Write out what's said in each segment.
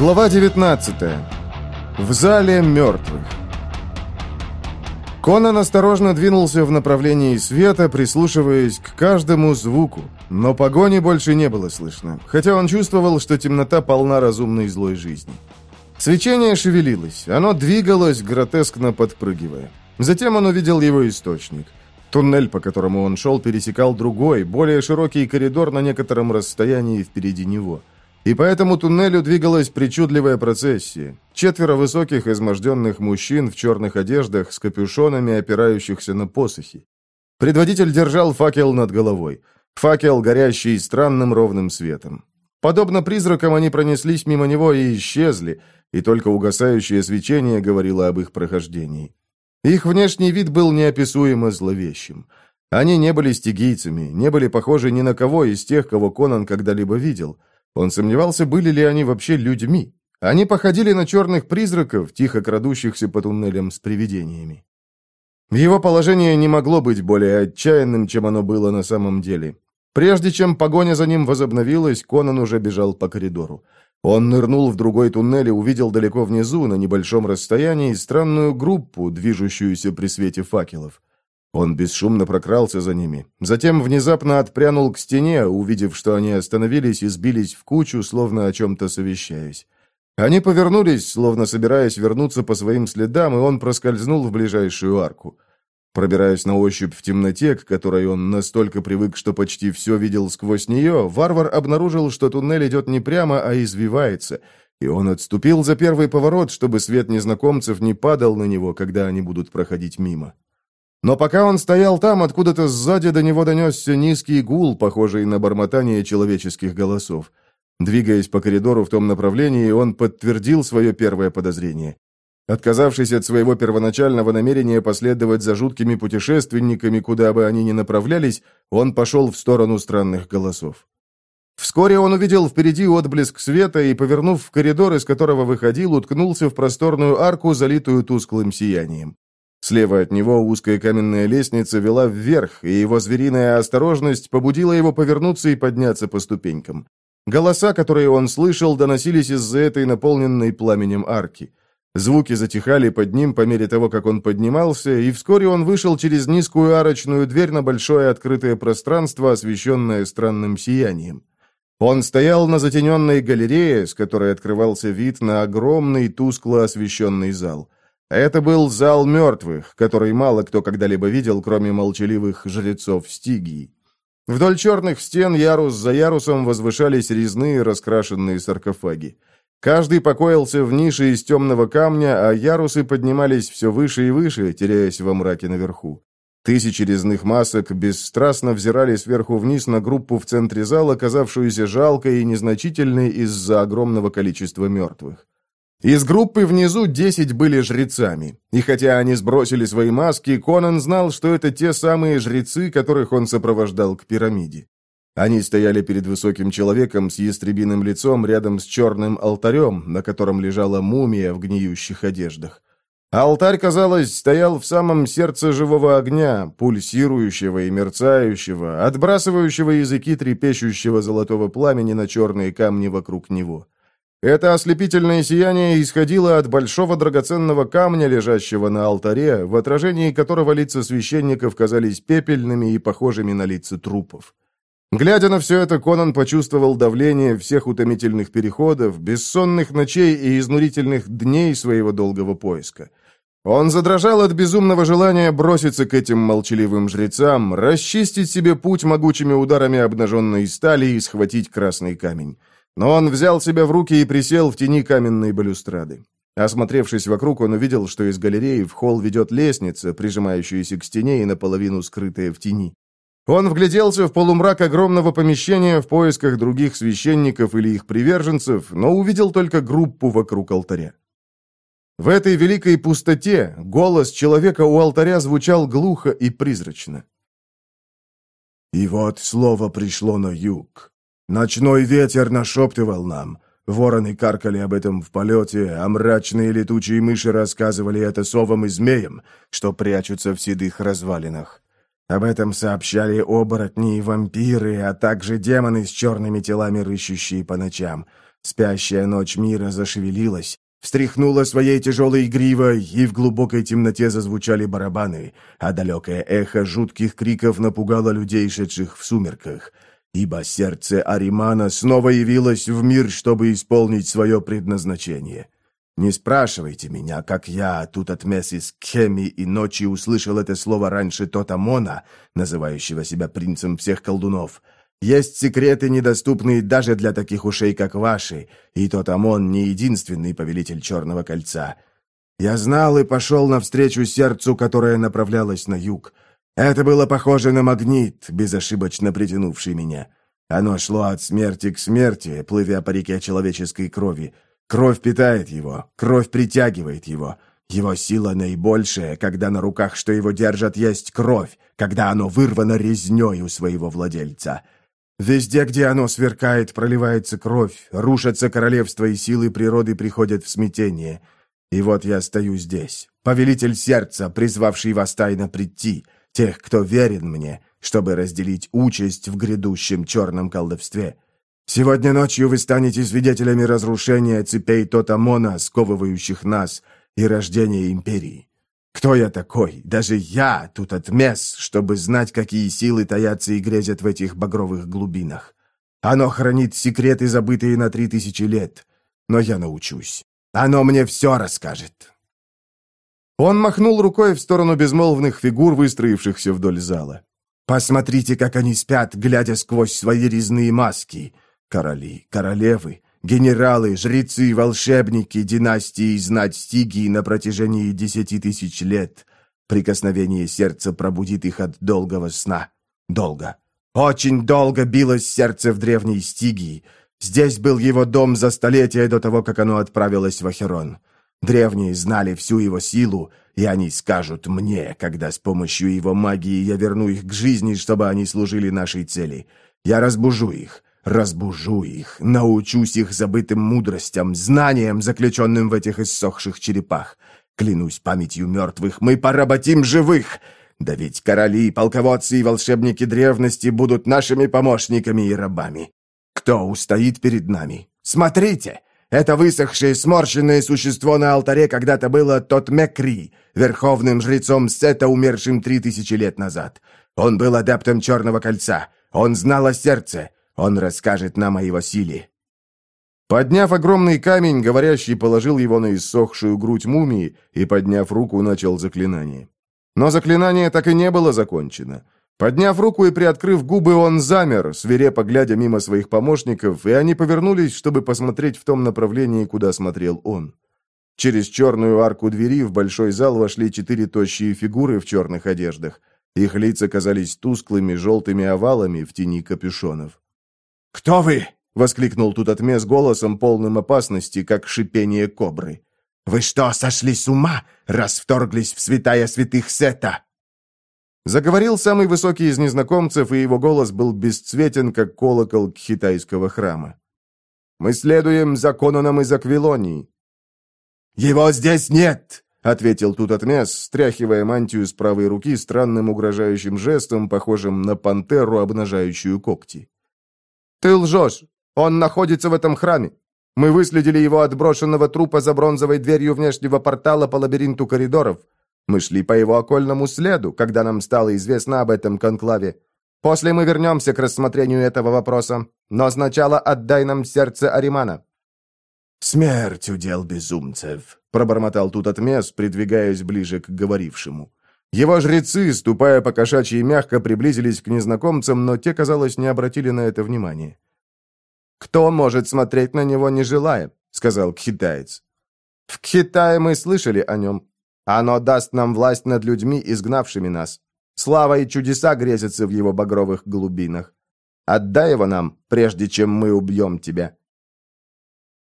Глава 19. В зале мертвых. Конан осторожно двинулся в направлении света, прислушиваясь к каждому звуку, но погони больше не было слышно, хотя он чувствовал, что темнота полна разумной злой жизни. Свечение шевелилось, оно двигалось, гротескно подпрыгивая. Затем он увидел его источник. Туннель, по которому он шел, пересекал другой, более широкий коридор на некотором расстоянии впереди него – и по этому туннелю двигалась причудливая процессия. Четверо высоких изможденных мужчин в черных одеждах с капюшонами, опирающихся на посохи. Предводитель держал факел над головой. Факел, горящий странным ровным светом. Подобно призракам они пронеслись мимо него и исчезли, и только угасающее свечение говорило об их прохождении. Их внешний вид был неописуемо зловещим. Они не были стигийцами, не были похожи ни на кого из тех, кого Конан когда-либо видел – он сомневался, были ли они вообще людьми. Они походили на черных призраков, тихо крадущихся по туннелям с привидениями. Его положение не могло быть более отчаянным, чем оно было на самом деле. Прежде чем погоня за ним возобновилась, Конан уже бежал по коридору. Он нырнул в другой туннель и увидел далеко внизу, на небольшом расстоянии, странную группу, движущуюся при свете факелов. Он бесшумно прокрался за ними. Затем внезапно отпрянул к стене, увидев, что они остановились и сбились в кучу, словно о чем-то совещаясь. Они повернулись, словно собираясь вернуться по своим следам, и он проскользнул в ближайшую арку. Пробираясь на ощупь в темноте, к которой он настолько привык, что почти все видел сквозь нее, варвар обнаружил, что туннель идет не прямо, а извивается, и он отступил за первый поворот, чтобы свет незнакомцев не падал на него, когда они будут проходить мимо. Но пока он стоял там, откуда-то сзади до него донесся низкий гул, похожий на бормотание человеческих голосов. Двигаясь по коридору в том направлении, он подтвердил свое первое подозрение. Отказавшись от своего первоначального намерения последовать за жуткими путешественниками, куда бы они ни направлялись, он пошел в сторону странных голосов. Вскоре он увидел впереди отблеск света и, повернув в коридор, из которого выходил, уткнулся в просторную арку, залитую тусклым сиянием. Слева от него узкая каменная лестница вела вверх, и его звериная осторожность побудила его повернуться и подняться по ступенькам. Голоса, которые он слышал, доносились из-за этой наполненной пламенем арки. Звуки затихали под ним по мере того, как он поднимался, и вскоре он вышел через низкую арочную дверь на большое открытое пространство, освещенное странным сиянием. Он стоял на затененной галерее, с которой открывался вид на огромный тускло освещенный зал. Это был зал мертвых, который мало кто когда-либо видел, кроме молчаливых жрецов Стигии. Вдоль черных стен ярус за ярусом возвышались резные раскрашенные саркофаги. Каждый покоился в нише из темного камня, а ярусы поднимались все выше и выше, теряясь во мраке наверху. Тысячи резных масок бесстрастно взирали сверху вниз на группу в центре зала, казавшуюся жалкой и незначительной из-за огромного количества мертвых. Из группы внизу 10 были жрецами. И хотя они сбросили свои маски, Конан знал, что это те самые жрецы, которых он сопровождал к пирамиде. Они стояли перед высоким человеком с ястребиным лицом рядом с черным алтарем, на котором лежала мумия в гниющих одеждах. Алтарь, казалось, стоял в самом сердце живого огня, пульсирующего и мерцающего, отбрасывающего языки трепещущего золотого пламени на черные камни вокруг него. — это ослепительное сияние исходило от большого драгоценного камня, лежащего на алтаре, в отражении которого лица священников казались пепельными и похожими на лица трупов. Глядя на все это, Конан почувствовал давление всех утомительных переходов, бессонных ночей и изнурительных дней своего долгого поиска. Он задрожал от безумного желания броситься к этим молчаливым жрецам, расчистить себе путь могучими ударами обнаженной стали и схватить красный камень. Но он взял себя в руки и присел в тени каменной балюстрады. Осмотревшись вокруг, он увидел, что из галереи в холл ведет лестница, прижимающаяся к стене и наполовину скрытая в тени. Он вгляделся в полумрак огромного помещения в поисках других священников или их приверженцев, но увидел только группу вокруг алтаря. В этой великой пустоте голос человека у алтаря звучал глухо и призрачно. «И вот слово пришло на юг. Ночной ветер нашептывал нам. Вороны каркали об этом в полете, а мрачные летучие мыши рассказывали это совам и змеям, что прячутся в седых развалинах. Об этом сообщали оборотни и вампиры, а также демоны с черными телами, рыщущие по ночам. Спящая ночь мира зашевелилась, встряхнула своей тяжелой гривой, и в глубокой темноте зазвучали барабаны, а далекое эхо жутких криков напугало людей, шедших в сумерках — ибо сердце Аримана снова явилось в мир, чтобы исполнить свое предназначение. Не спрашивайте меня, как я тут от Мессис Кхеми и ночи услышал это слово раньше Тотамона, называющего себя принцем всех колдунов. Есть секреты, недоступные даже для таких ушей, как ваши, и Тотамон не единственный повелитель Черного Кольца. Я знал и пошел навстречу сердцу, которое направлялось на юг — это было похоже на магнит, безошибочно притянувший меня. Оно шло от смерти к смерти, плывя по реке человеческой крови. Кровь питает его, кровь притягивает его. Его сила наибольшая, когда на руках, что его держат, есть кровь, когда оно вырвано резнёй у своего владельца. Везде, где оно сверкает, проливается кровь, рушатся королевства и силы природы приходят в смятение. И вот я стою здесь, повелитель сердца, призвавший вас тайно прийти — тех, кто верен мне, чтобы разделить участь в грядущем черном колдовстве. Сегодня ночью вы станете свидетелями разрушения цепей Тотамона, сковывающих нас, и рождения империи. Кто я такой? Даже я тут отмес, чтобы знать, какие силы таятся и грезят в этих багровых глубинах. Оно хранит секреты, забытые на три тысячи лет. Но я научусь. Оно мне все расскажет. Он махнул рукой в сторону безмолвных фигур, выстроившихся вдоль зала. «Посмотрите, как они спят, глядя сквозь свои резные маски. Короли, королевы, генералы, жрецы, волшебники, династии и знать стигии на протяжении десяти тысяч лет. Прикосновение сердца пробудит их от долгого сна. Долго. Очень долго билось сердце в древней стигии. Здесь был его дом за столетия до того, как оно отправилось в Ахерон». Древние знали всю его силу, и они скажут мне, когда с помощью его магии я верну их к жизни, чтобы они служили нашей цели. Я разбужу их, разбужу их, научусь их забытым мудростям, знаниям, заключенным в этих иссохших черепах. Клянусь памятью мертвых, мы поработим живых!» Да ведь короли, полководцы и волшебники древности будут нашими помощниками и рабами. Кто устоит перед нами? Смотрите! Это высохшее сморщенное существо на алтаре когда-то было тот Мекри, верховным жрецом Сета, умершим три тысячи лет назад. Он был адептом Черного Кольца. Он знал о сердце. Он расскажет нам о его силе. Подняв огромный камень, говорящий положил его на иссохшую грудь мумии и, подняв руку, начал заклинание. Но заклинание так и не было закончено. Подняв руку и приоткрыв губы, он замер, свирепо глядя мимо своих помощников, и они повернулись, чтобы посмотреть в том направлении, куда смотрел он. Через черную арку двери в большой зал вошли четыре тощие фигуры в черных одеждах. Их лица казались тусклыми желтыми овалами в тени капюшонов. «Кто вы?» — воскликнул тут с голосом, полным опасности, как шипение кобры. «Вы что, сошли с ума, раз вторглись в святая святых Сета?» Заговорил самый высокий из незнакомцев, и его голос был бесцветен, как колокол китайского храма. «Мы следуем за нам из Аквилонии». «Его здесь нет!» — ответил тут Тутатмес, стряхивая мантию с правой руки странным угрожающим жестом, похожим на пантеру, обнажающую когти. «Ты лжешь! Он находится в этом храме! Мы выследили его отброшенного трупа за бронзовой дверью внешнего портала по лабиринту коридоров. Мы шли по его окольному следу, когда нам стало известно об этом конклаве. После мы вернемся к рассмотрению этого вопроса. Но сначала отдай нам сердце Аримана». «Смерть удел безумцев», — пробормотал тут отмес, придвигаясь ближе к говорившему. Его жрецы, ступая по кошачьи мягко, приблизились к незнакомцам, но те, казалось, не обратили на это внимания. «Кто может смотреть на него, не желая?» — сказал кхитаец. «В Кхитае мы слышали о нем. Оно даст нам власть над людьми, изгнавшими нас. Слава и чудеса грезятся в его багровых глубинах. Отдай его нам, прежде чем мы убьем тебя».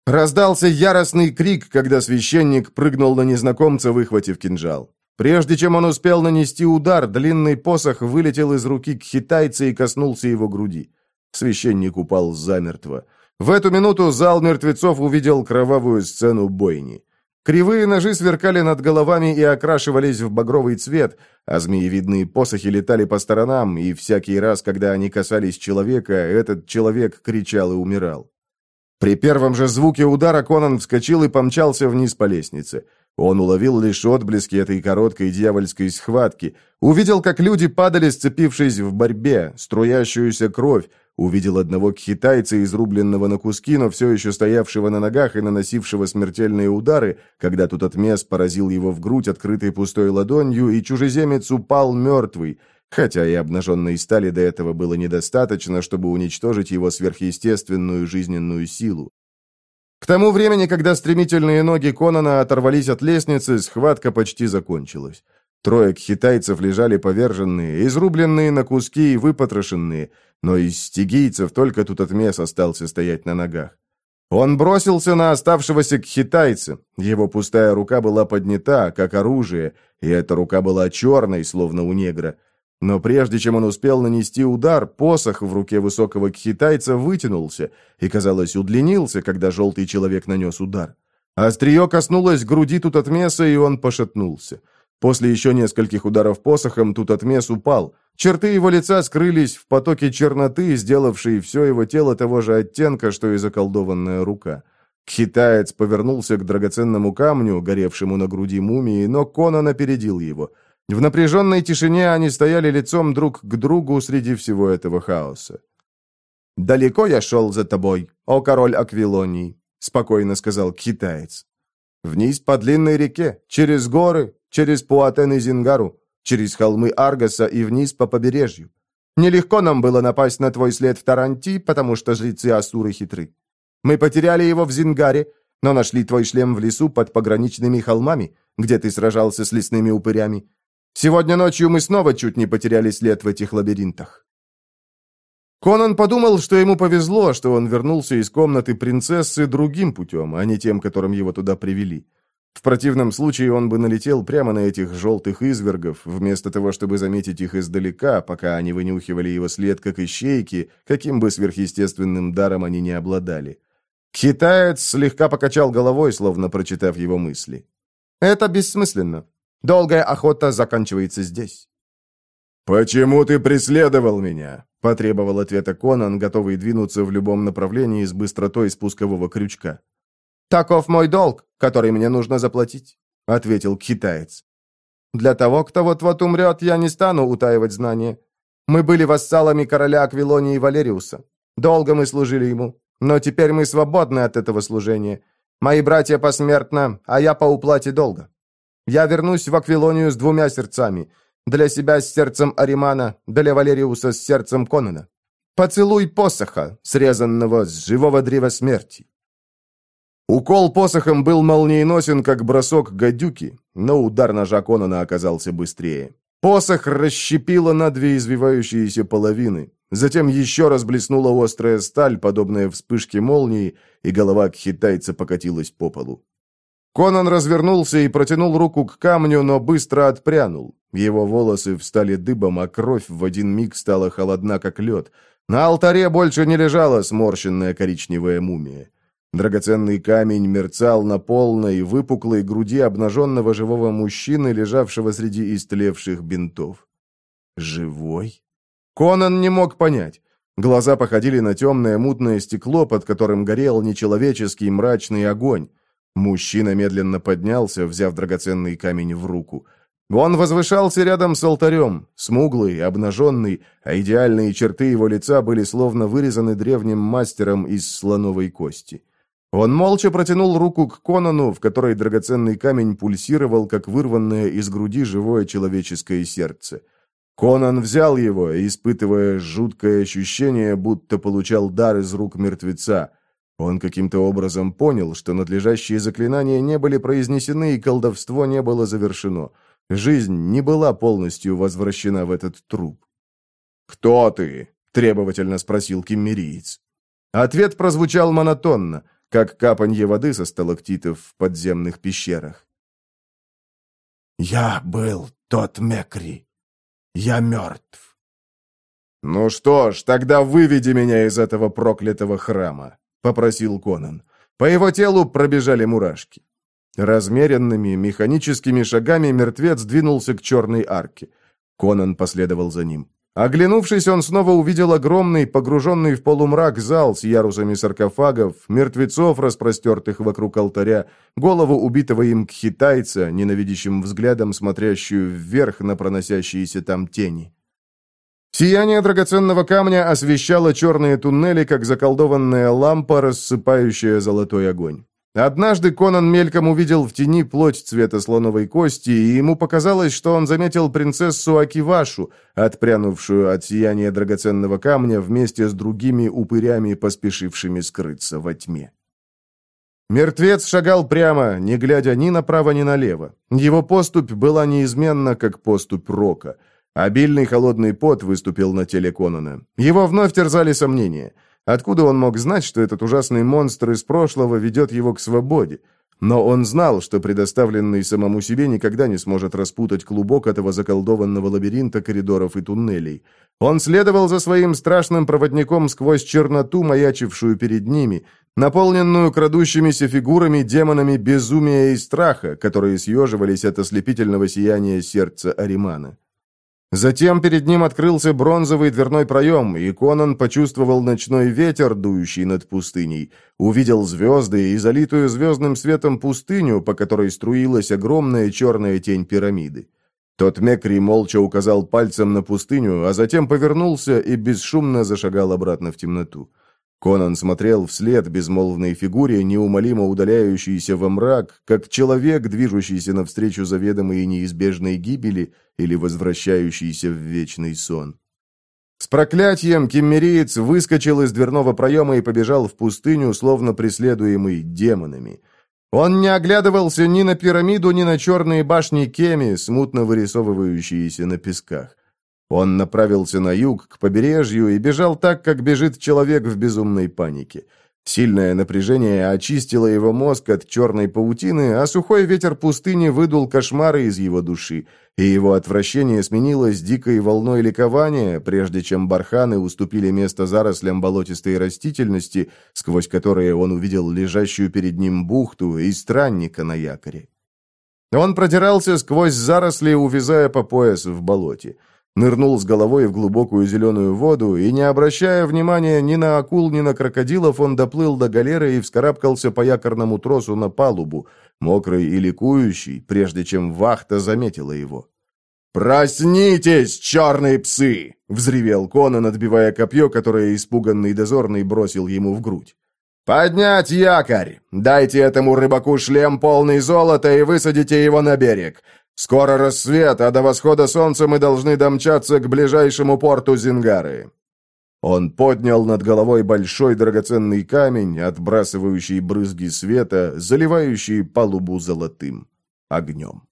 Раздался яростный крик, когда священник прыгнул на незнакомца, выхватив кинжал. Прежде чем он успел нанести удар, длинный посох вылетел из руки к хитайца и коснулся его груди. Священник упал замертво. В эту минуту зал мертвецов увидел кровавую сцену бойни. Кривые ножи сверкали над головами и окрашивались в багровый цвет, а змеевидные посохи летали по сторонам, и всякий раз, когда они касались человека, этот человек кричал и умирал. При первом же звуке удара Конан вскочил и помчался вниз по лестнице. Он уловил лишь отблески этой короткой дьявольской схватки, увидел, как люди падали, сцепившись в борьбе, струящуюся кровь, Увидел одного китайца, изрубленного на куски, но все еще стоявшего на ногах и наносившего смертельные удары, когда тут отмес поразил его в грудь открытой пустой ладонью, и чужеземец упал мертвый, хотя и обнаженной стали до этого было недостаточно, чтобы уничтожить его сверхъестественную жизненную силу. К тому времени, когда стремительные ноги Конона оторвались от лестницы, схватка почти закончилась. Трое китайцев лежали поверженные, изрубленные на куски и выпотрошенные, но из стигийцев только тут отмес остался стоять на ногах. Он бросился на оставшегося кхитайца. Его пустая рука была поднята, как оружие, и эта рука была черной, словно у негра. Но прежде чем он успел нанести удар, посох в руке высокого кхитайца вытянулся и, казалось, удлинился, когда желтый человек нанес удар. Острие коснулось груди тут отмеса, и он пошатнулся. После еще нескольких ударов посохом Тутатмес упал. Черты его лица скрылись в потоке черноты, сделавшей все его тело того же оттенка, что и заколдованная рука. Китаец повернулся к драгоценному камню, горевшему на груди мумии, но Конан опередил его. В напряженной тишине они стояли лицом друг к другу среди всего этого хаоса. «Далеко я шел за тобой, о король Аквилонии, — спокойно сказал китаец. «Вниз по длинной реке, через горы, через Пуатен и Зингару, через холмы Аргаса и вниз по побережью. Нелегко нам было напасть на твой след в Таранти, потому что жрецы Асуры хитры. Мы потеряли его в Зингаре, но нашли твой шлем в лесу под пограничными холмами, где ты сражался с лесными упырями. Сегодня ночью мы снова чуть не потеряли след в этих лабиринтах». Конан подумал, что ему повезло, что он вернулся из комнаты принцессы другим путем, а не тем, которым его туда привели. В противном случае он бы налетел прямо на этих желтых извергов, вместо того, чтобы заметить их издалека, пока они вынюхивали его след как ищейки, каким бы сверхъестественным даром они не обладали. Китаец слегка покачал головой, словно прочитав его мысли. «Это бессмысленно. Долгая охота заканчивается здесь». «Почему ты преследовал меня?» — потребовал ответа Конан, готовый двинуться в любом направлении с быстротой спускового крючка. — «Таков мой долг, который мне нужно заплатить», — ответил китаец. «Для того, кто вот-вот умрет, я не стану утаивать знания. Мы были вассалами короля Аквилонии и Валериуса. Долго мы служили ему, но теперь мы свободны от этого служения. Мои братья посмертно, а я по уплате долга. Я вернусь в Аквилонию с двумя сердцами. Для себя с сердцем Аримана, для Валериуса с сердцем Конана. Поцелуй посоха, срезанного с живого древа смерти. Укол посохом был молниеносен, как бросок гадюки, но удар ножа Конана оказался быстрее. Посох расщепило на две извивающиеся половины. Затем еще раз блеснула острая сталь, подобная вспышке молнии, и голова кхитайца покатилась по полу. Конан развернулся и протянул руку к камню, но быстро отпрянул. Его волосы встали дыбом, а кровь в один миг стала холодна, как лед. На алтаре больше не лежала сморщенная коричневая мумия. Драгоценный камень мерцал на полной, выпуклой груди обнаженного живого мужчины, лежавшего среди истлевших бинтов. «Живой?» Конан не мог понять. Глаза походили на темное мутное стекло, под которым горел нечеловеческий мрачный огонь. Мужчина медленно поднялся, взяв драгоценный камень в руку. Он возвышался рядом с алтарем, смуглый, обнаженный, а идеальные черты его лица были словно вырезаны древним мастером из слоновой кости. Он молча протянул руку к Конану, в которой драгоценный камень пульсировал, как вырванное из груди живое человеческое сердце. Конан взял его, испытывая жуткое ощущение, будто получал дар из рук мертвеца. Он каким-то образом понял, что надлежащие заклинания не были произнесены и колдовство не было завершено. Жизнь не была полностью возвращена в этот труп. «Кто ты?» – требовательно спросил киммериец. Ответ прозвучал монотонно – как капанье воды со сталактитов в подземных пещерах. «Я был тот Мекри. Я мертв». «Ну что ж, тогда выведи меня из этого проклятого храма», — попросил Конан. По его телу пробежали мурашки. Размеренными, механическими шагами мертвец двинулся к черной арке. Конан последовал за ним. Оглянувшись, он снова увидел огромный, погруженный в полумрак зал с ярусами саркофагов, мертвецов, распростертых вокруг алтаря, голову убитого им кхитайца, ненавидящим взглядом смотрящую вверх на проносящиеся там тени. Сияние драгоценного камня освещало черные туннели, как заколдованная лампа, рассыпающая золотой огонь. Однажды Конан мельком увидел в тени плоть цвета слоновой кости, и ему показалось, что он заметил принцессу Акивашу, отпрянувшую от сияния драгоценного камня вместе с другими упырями, поспешившими скрыться во тьме. Мертвец шагал прямо, не глядя ни направо, ни налево. Его поступь была неизменна, как поступь Рока. Обильный холодный пот выступил на теле Конана. Его вновь терзали сомнения – Откуда он мог знать, что этот ужасный монстр из прошлого ведет его к свободе? Но он знал, что предоставленный самому себе никогда не сможет распутать клубок этого заколдованного лабиринта коридоров и туннелей. Он следовал за своим страшным проводником сквозь черноту, маячившую перед ними, наполненную крадущимися фигурами, демонами безумия и страха, которые съеживались от ослепительного сияния сердца Аримана. Затем перед ним открылся бронзовый дверной проем, и Конан почувствовал ночной ветер, дующий над пустыней, увидел звезды и залитую звездным светом пустыню, по которой струилась огромная черная тень пирамиды. Тот Мекри молча указал пальцем на пустыню, а затем повернулся и бесшумно зашагал обратно в темноту. Конан смотрел вслед безмолвной фигуре, неумолимо удаляющейся во мрак, как человек, движущийся навстречу заведомой и неизбежной гибели или возвращающийся в вечный сон. С проклятием кеммериец выскочил из дверного проема и побежал в пустыню, словно преследуемый демонами. Он не оглядывался ни на пирамиду, ни на черные башни Кеми, смутно вырисовывающиеся на песках. Он направился на юг, к побережью, и бежал так, как бежит человек в безумной панике. Сильное напряжение очистило его мозг от черной паутины, а сухой ветер пустыни выдул кошмары из его души, и его отвращение сменилось дикой волной ликования, прежде чем барханы уступили место зарослям болотистой растительности, сквозь которые он увидел лежащую перед ним бухту и странника на якоре. Он продирался сквозь заросли, увязая по пояс в болоте нырнул с головой в глубокую зеленую воду, и, не обращая внимания ни на акул, ни на крокодилов, он доплыл до галеры и вскарабкался по якорному тросу на палубу, мокрый и ликующий, прежде чем вахта заметила его. «Проснитесь, черные псы!» — взревел Конан, отбивая копье, которое испуганный дозорный бросил ему в грудь. «Поднять якорь! Дайте этому рыбаку шлем полный золота и высадите его на берег! Скоро рассвет, а до восхода солнца мы должны домчаться к ближайшему порту Зингары». Он поднял над головой большой драгоценный камень, отбрасывающий брызги света, заливающий палубу золотым огнем.